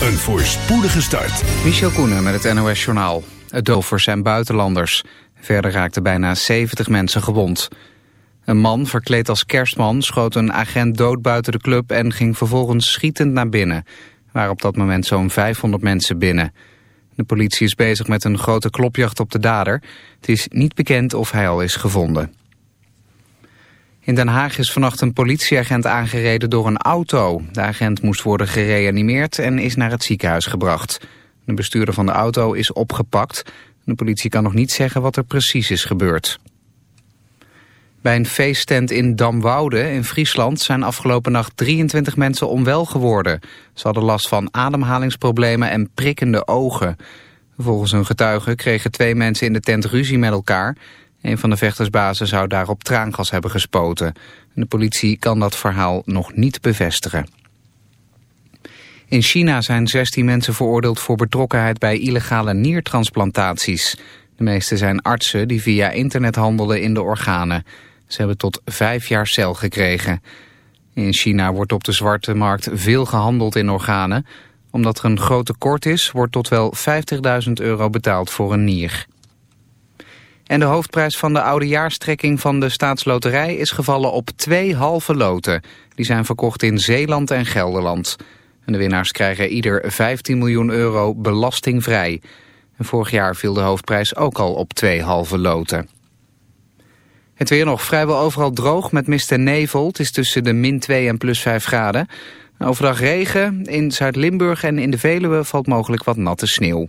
een voorspoedige start. Michel Koenen met het NOS-journaal. Het dovers zijn buitenlanders. Verder raakten bijna 70 mensen gewond. Een man, verkleed als kerstman, schoot een agent dood buiten de club... en ging vervolgens schietend naar binnen. Waren op dat moment zo'n 500 mensen binnen. De politie is bezig met een grote klopjacht op de dader. Het is niet bekend of hij al is gevonden. In Den Haag is vannacht een politieagent aangereden door een auto. De agent moest worden gereanimeerd en is naar het ziekenhuis gebracht. De bestuurder van de auto is opgepakt. De politie kan nog niet zeggen wat er precies is gebeurd. Bij een feesttent in Damwoude in Friesland zijn afgelopen nacht 23 mensen onwel geworden. Ze hadden last van ademhalingsproblemen en prikkende ogen. Volgens een getuige kregen twee mensen in de tent ruzie met elkaar. Een van de vechtersbazen zou daarop traangas hebben gespoten. De politie kan dat verhaal nog niet bevestigen. In China zijn 16 mensen veroordeeld voor betrokkenheid bij illegale niertransplantaties. De meeste zijn artsen die via internet handelen in de organen. Ze hebben tot vijf jaar cel gekregen. In China wordt op de zwarte markt veel gehandeld in organen. Omdat er een groot tekort is, wordt tot wel 50.000 euro betaald voor een nier. En de hoofdprijs van de oudejaarstrekking van de staatsloterij is gevallen op twee halve loten. Die zijn verkocht in Zeeland en Gelderland. En de winnaars krijgen ieder 15 miljoen euro belastingvrij. En vorig jaar viel de hoofdprijs ook al op twee halve loten. Het weer nog vrijwel overal droog met mist en nevel. Het is tussen de min 2 en plus 5 graden. Overdag regen. In Zuid-Limburg en in de Veluwe valt mogelijk wat natte sneeuw.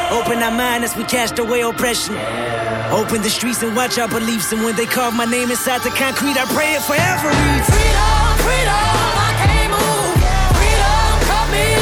Open our mind as we cast away oppression. Open the streets and watch our beliefs. And when they carve my name inside the concrete, I pray it forever. Freedom, freedom, I can't move. Freedom, cut me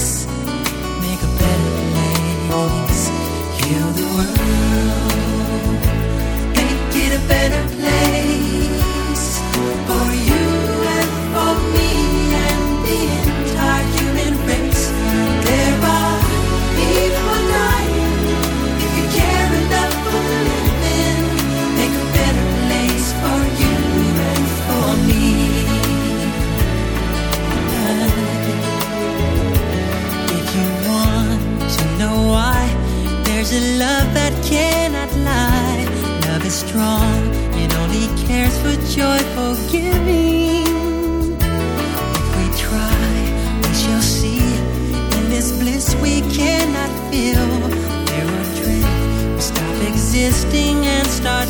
We try, we shall see. In this bliss we cannot feel. We're stop existing and start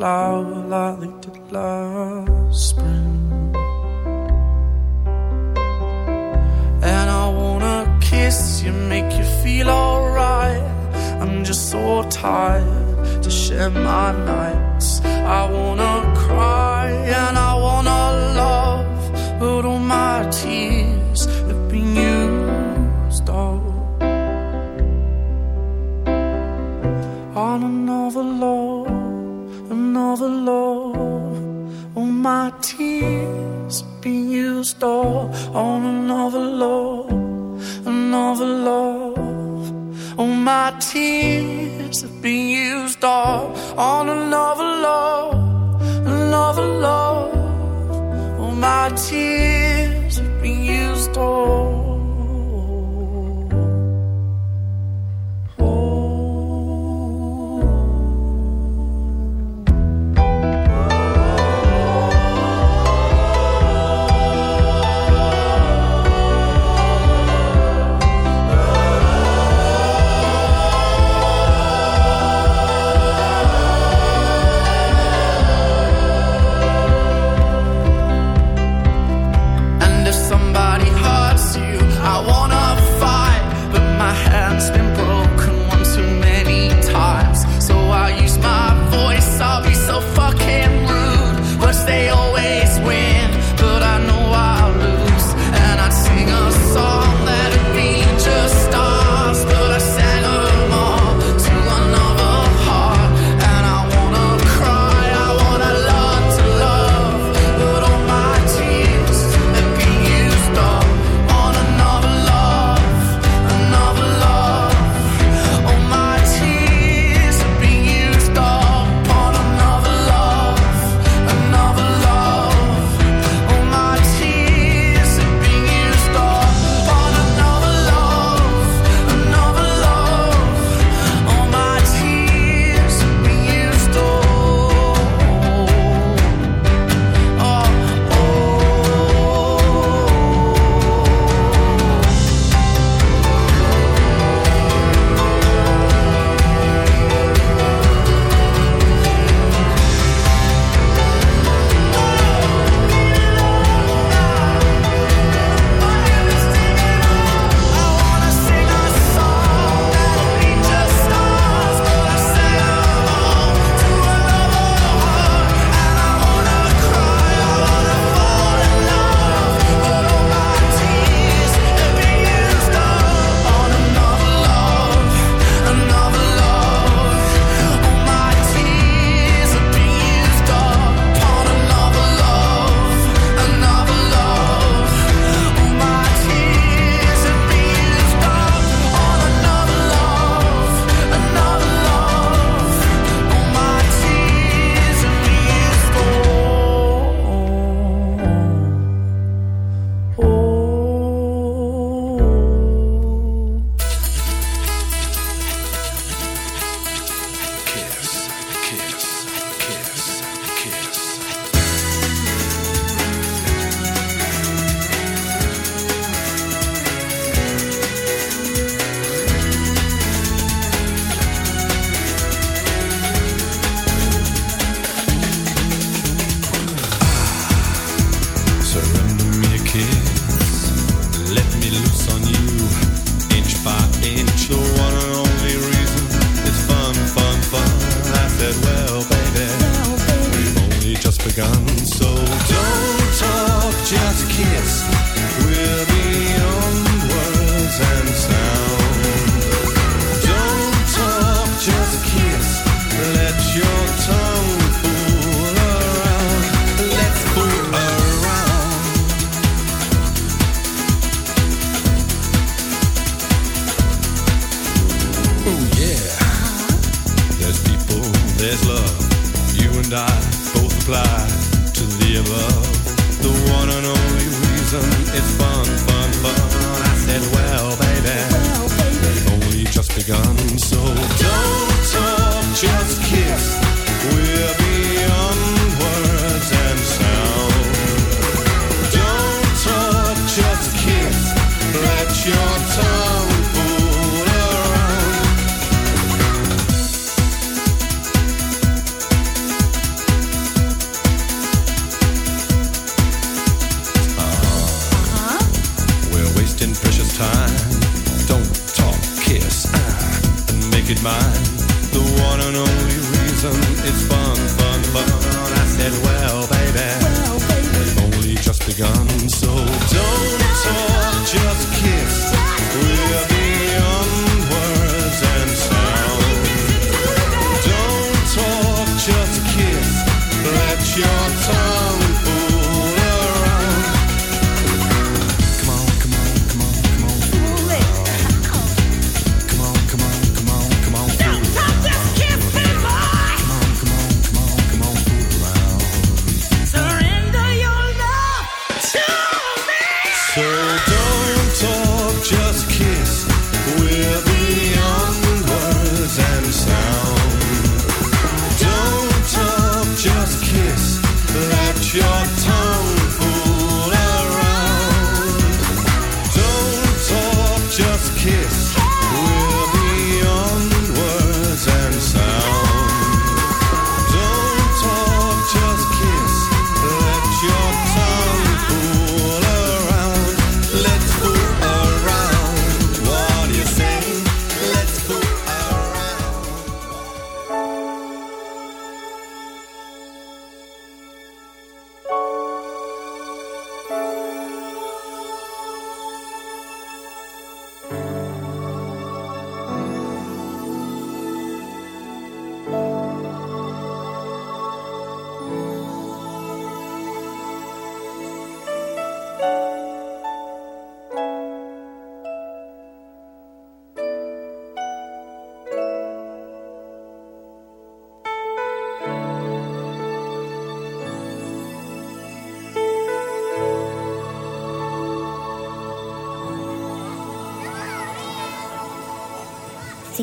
flower that linked it last spring. And I wanna kiss you, make you feel alright. I'm just so tired to share my nights. I wanna cry and I wanna love, but all my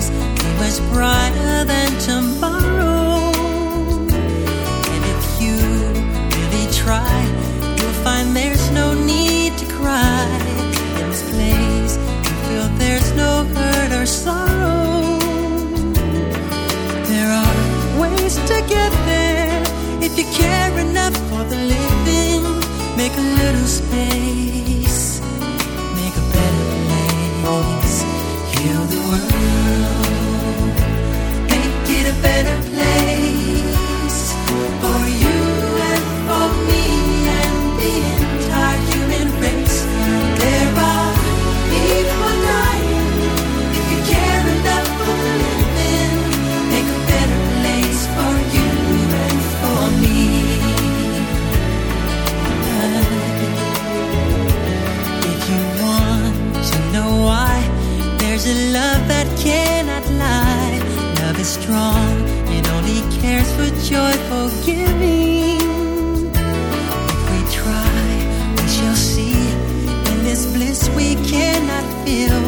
it was brighter than tomorrow. for joyful giving. If we try, we shall see. In this bliss we cannot feel.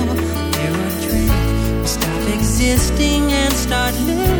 Narrow dream, we stop existing and start living.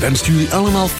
Dan stuur je allemaal...